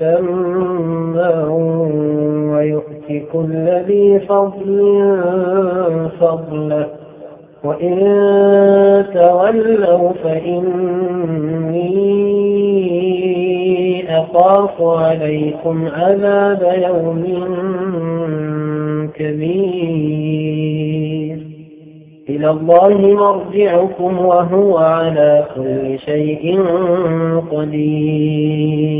مسمى ويؤتي كل ذي فضل فضله وإن تولوا فإني أخاف عليكم عذاب يوم كبير إلى الله مرجعكم وهو على كل شيء قدير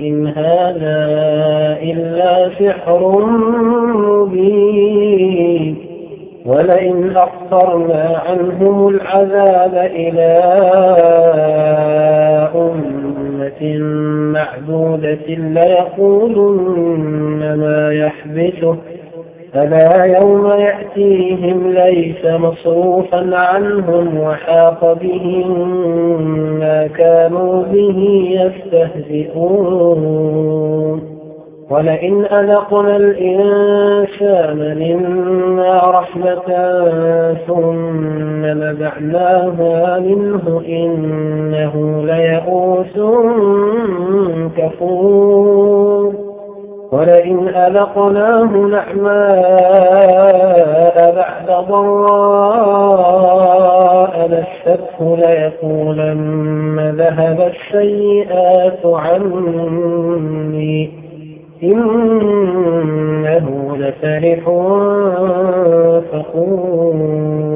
إن هذا إلا سحر مبين. ولئن أخطرنا عنهم العذاب إلى أمة معدودة ليقولن ما يحبسه. فلا يوم يأتيهم ليس مصروفا عنهم وحاق بهم ما كانوا به يستهزئون. ولئن أذقنا الإنسان منا رحمة ثم نزعناها منه إنه ليئوس كفور. ولئن أذقناه نعماء بعد ضراء مسته ليقولن ذهب السيئات عني إنه لفرح فخور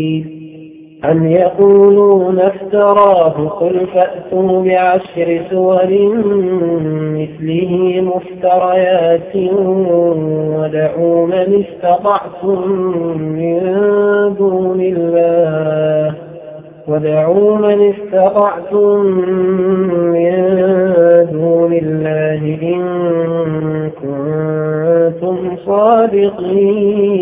أم يقولون افتراه قل فأتوا بعشر سور مثله مفتريات ودعوا من استطعتم من دون الله وادعوا من استطعتم من دون الله إن كنتم صادقين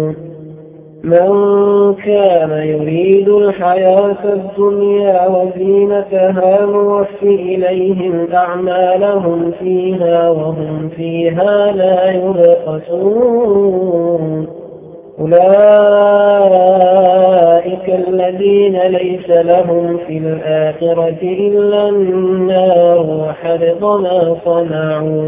من كان يريد الحياة الدنيا وزينتها نوفي إليهم أعمالهم فيها وهم فيها لا يبخسون. أولئك الذين ليس لهم في الآخرة إلا النار وحبط ما صنعوا.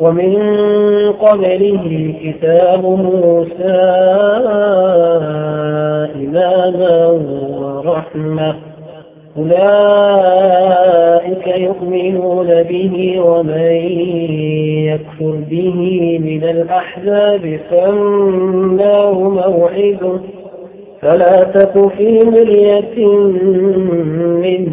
ومن قبله كتاب موسى إماما ورحمة. أولئك يؤمنون به ومن يكفر به من الأحزاب فالنار موعده. فلا تك في مرية منه.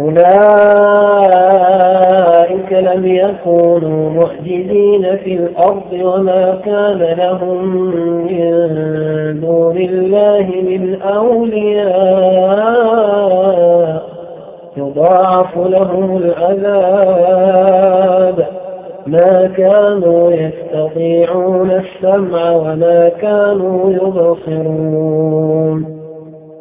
أولئك لم يكونوا معجزين في الأرض وما كان لهم من دون الله من أولياء. يضاعف لهم العذاب. ما كانوا يستطيعون السمع وما كانوا يبصرون.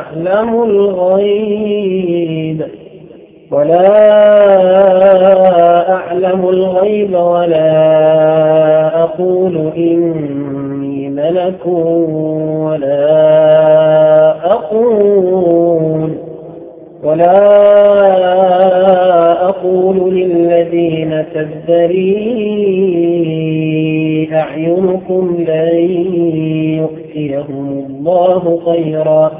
أعلم الغيب. ولا أعلم الغيب ولا أقول إني ملك ولا أقول ولا أقول للذين تزدري أعينكم لن يؤتيهم الله خيرا.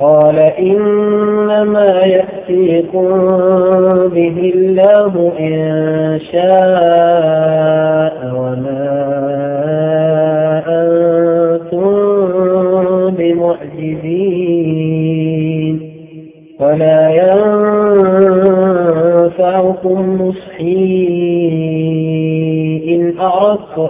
قال إنما يأتيكم به الله إن شاء وما أنتم بمعجزين. ولا ينفعكم نصحي إن أردت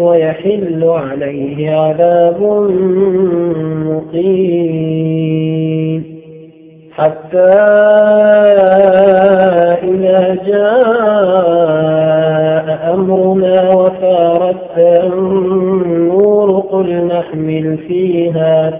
ويحل عليه عذاب مقيم. حتى إذا جاء أمرنا وفارت النور قل نحمل فيها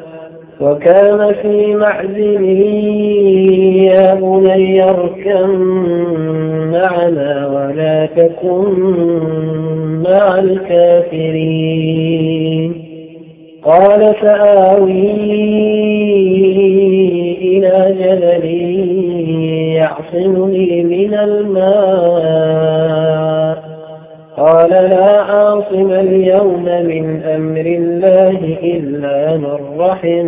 وكان في معزل يا بني اركم معنا ولا تكن مع الكافرين. قال سآوي إلى جبل يعصمني من الماء. قال لا عاصم اليوم من أمر الله إلا من رحم.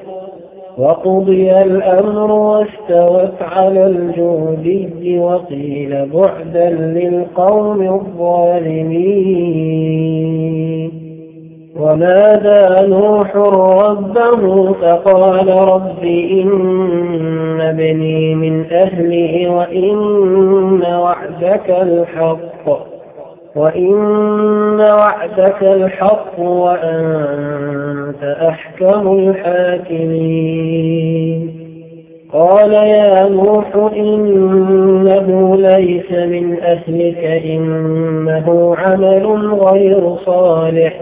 وقضي الأمر واستوت على الجودي وقيل بعدا للقوم الظالمين. ونادى نوح ربه فقال رب إن ابني من أهلي وإن وعدك الحق. وإن وعدك الحق وأنت أحكم الحاكمين قال يا نوح إنه ليس من أهلك إنه عمل غير صالح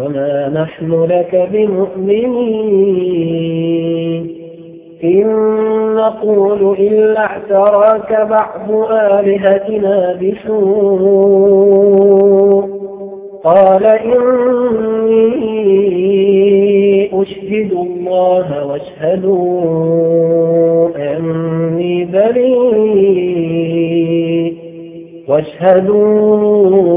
وما نحن لك بمؤمنين. إن نقول إلا اعتراك بعض آلهتنا بسوء. قال إني أشهد الله واشهدوا أني بريء. واشهدوا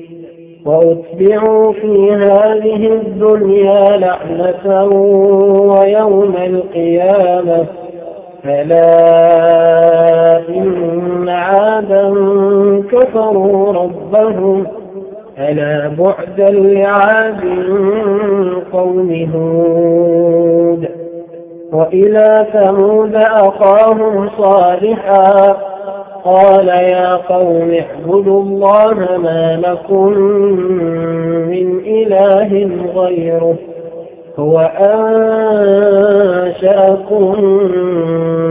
وأتبعوا في هذه الدنيا لعنة ويوم القيامة. فلا إن عادا كفروا ربهم. ألا بعدا لعاد قوم هود. وإلى ثمود أخاهم صالحا. قال يا قوم اعبدوا الله ما لكم من إله غيره هو أنشأكم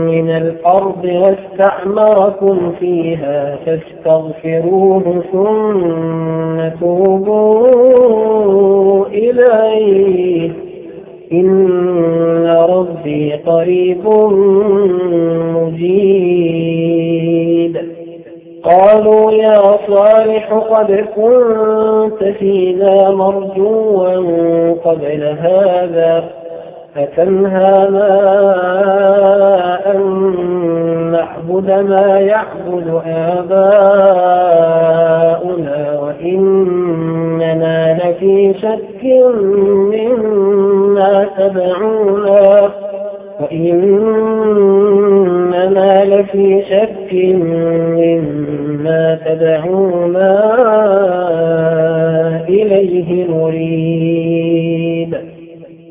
من الأرض واستعمركم فيها فاستغفروه ثم توبوا إليه إن ربي قريب مجيد. قالوا يا صالح قد كنت فينا مرجوا قبل هذا. فتنهانا أن نعبد ما يعبد آباؤنا وإننا لفي شك مما تدعونا وإننا لفي شك مما تدعونا إليه مريد.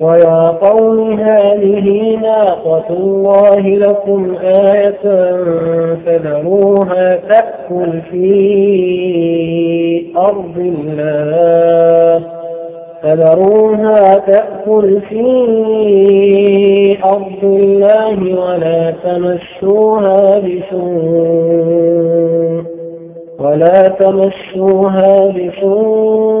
ويا قوم هذه ناقة الله لكم آية فذروها تأكل في أرض الله. فذروها تأكل في أرض الله ولا تمشوها بسوء ولا تمشوها بسوء.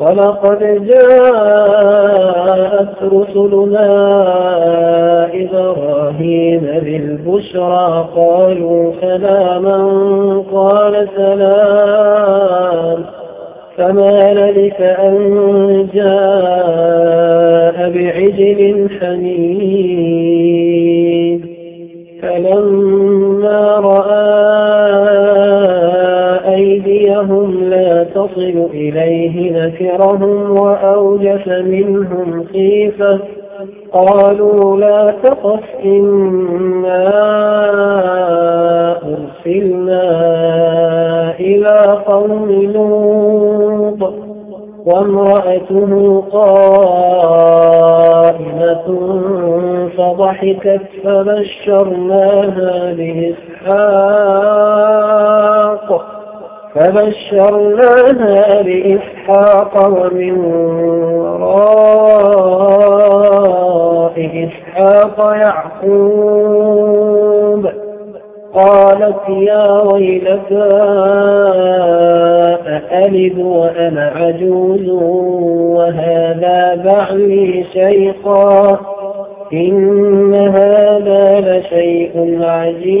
ولقد جاءت رسلنا إبراهيم بالبشرى قالوا سلاما قال سلام فما لبث أن جاء بعجل حنين فلما رأى تصل إليه نكرهم وأوجس منهم خيفة. قالوا لا تقف إنا أرسلنا إلى قوم لوط. وامرأته قائمة فضحكت فبشرناها بإسحاق. فبشرناها بإسحاق ومن وراء إسحاق يعقوب. قالت يا ويلتى أألد وأنا عجوز وهذا بعلي شيخا؟ إن هذا لشيء عجيب.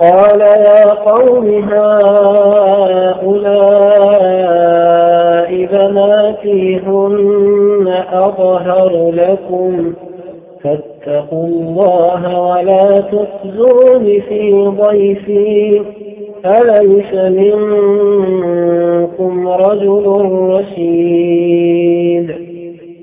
قال يا قوم هؤلاء بناتيهن أظهر لكم. فاتقوا الله ولا تخزون في ضيفي. أليس منكم رجل رشيد؟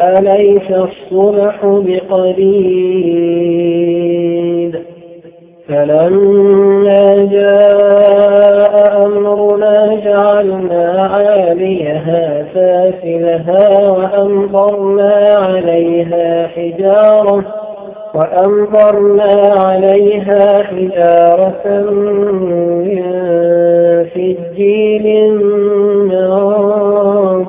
أليس الصبح بقريب؟ فلما جاء أمرنا جعلنا عاليها سافلها وأمطرنا عليها حجارة وأمطرنا عليها حجارة من سجيل منضود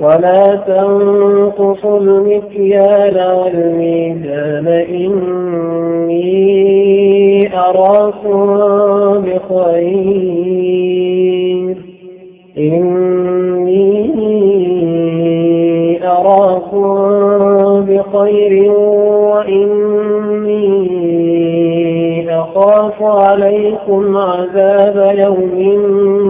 ولا تنقصوا المكيال والميزان. إني أراكم بخير. إني أراكم بخير وإني أخاف عليكم عذاب يوم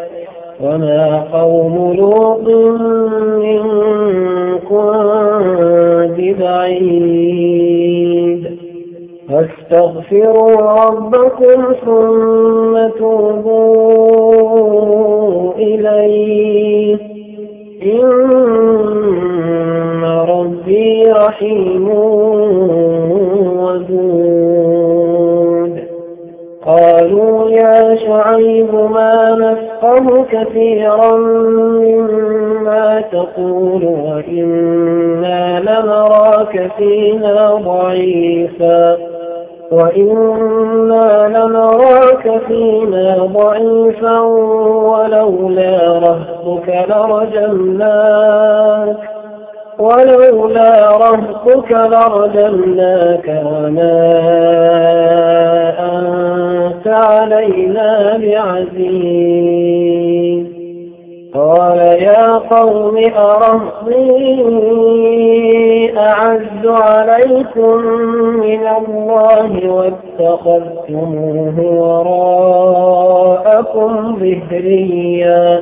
وما قوم لوط منكم ببعيد. فاستغفروا ربكم ثم توبوا إليه. إن وإبراهيم ودود قالوا يا شعيب ما نفقه كثيرا مما تقول وإنا لنراك فينا ضعيفا وإنا لنراك فينا ضعيفا ولولا رهبك لرجمناك ولولا رهبك لرجمناك وما أنت علينا بعزيز. قال يا قوم أرهضي أعز عليكم من الله واتخذتموه وراءكم ظهريا.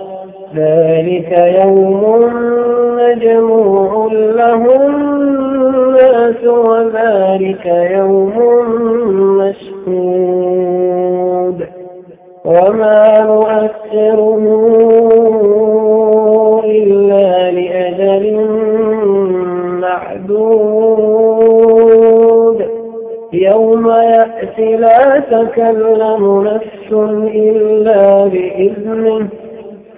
ذلك يوم مجموع له الناس وذلك يوم مشهود. وما نؤثره إلا لأجل معدود. يوم يأتي لا تكلم نفس إلا بإذنه.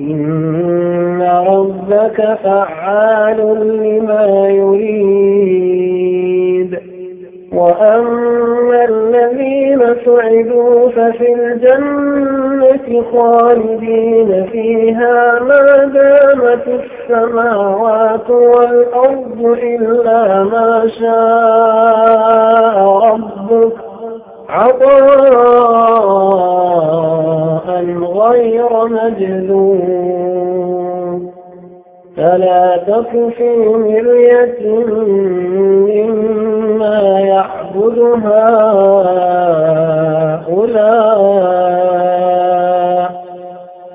إن ربك فعال لما يريد وأما الذين سعدوا ففي الجنة خالدين فيها ما دامت السماوات والأرض إلا ما شاء ربك عطاء غير مجنون فلا تك في مرية مما يعبد هؤلاء.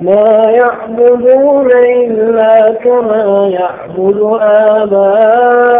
ما يعبدون إلا كما يعبد آباؤهم.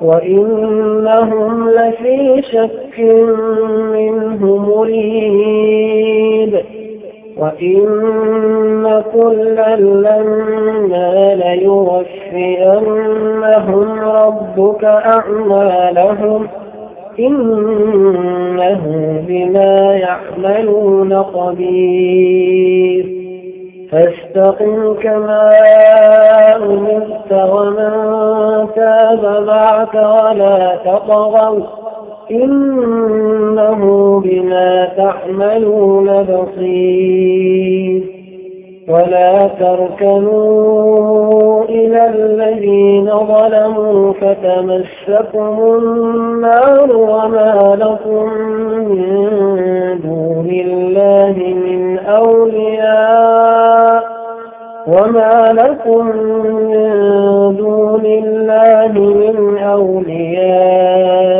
وإنهم لفي شك منه مريب وإن كلا لما ليوفئنهم ربك أعمالهم إنه بما يعملون خبير فاستقم كما أمرت ومن تاب معك ولا تطغوا. إنه بما تعملون بصير. ولا تركنوا إلى الذين ظلموا فتمسكم النار وما لكم من دون الله من أولياء وما لكم من دون الله من أولياء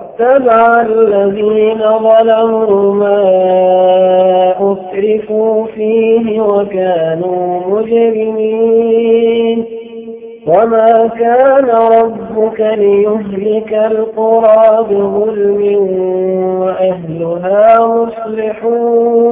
واتبع الذين ظلموا ما أسرفوا فيه وكانوا مجرمين. وما كان ربك ليهلك القرى بظلم وأهلها مصلحون.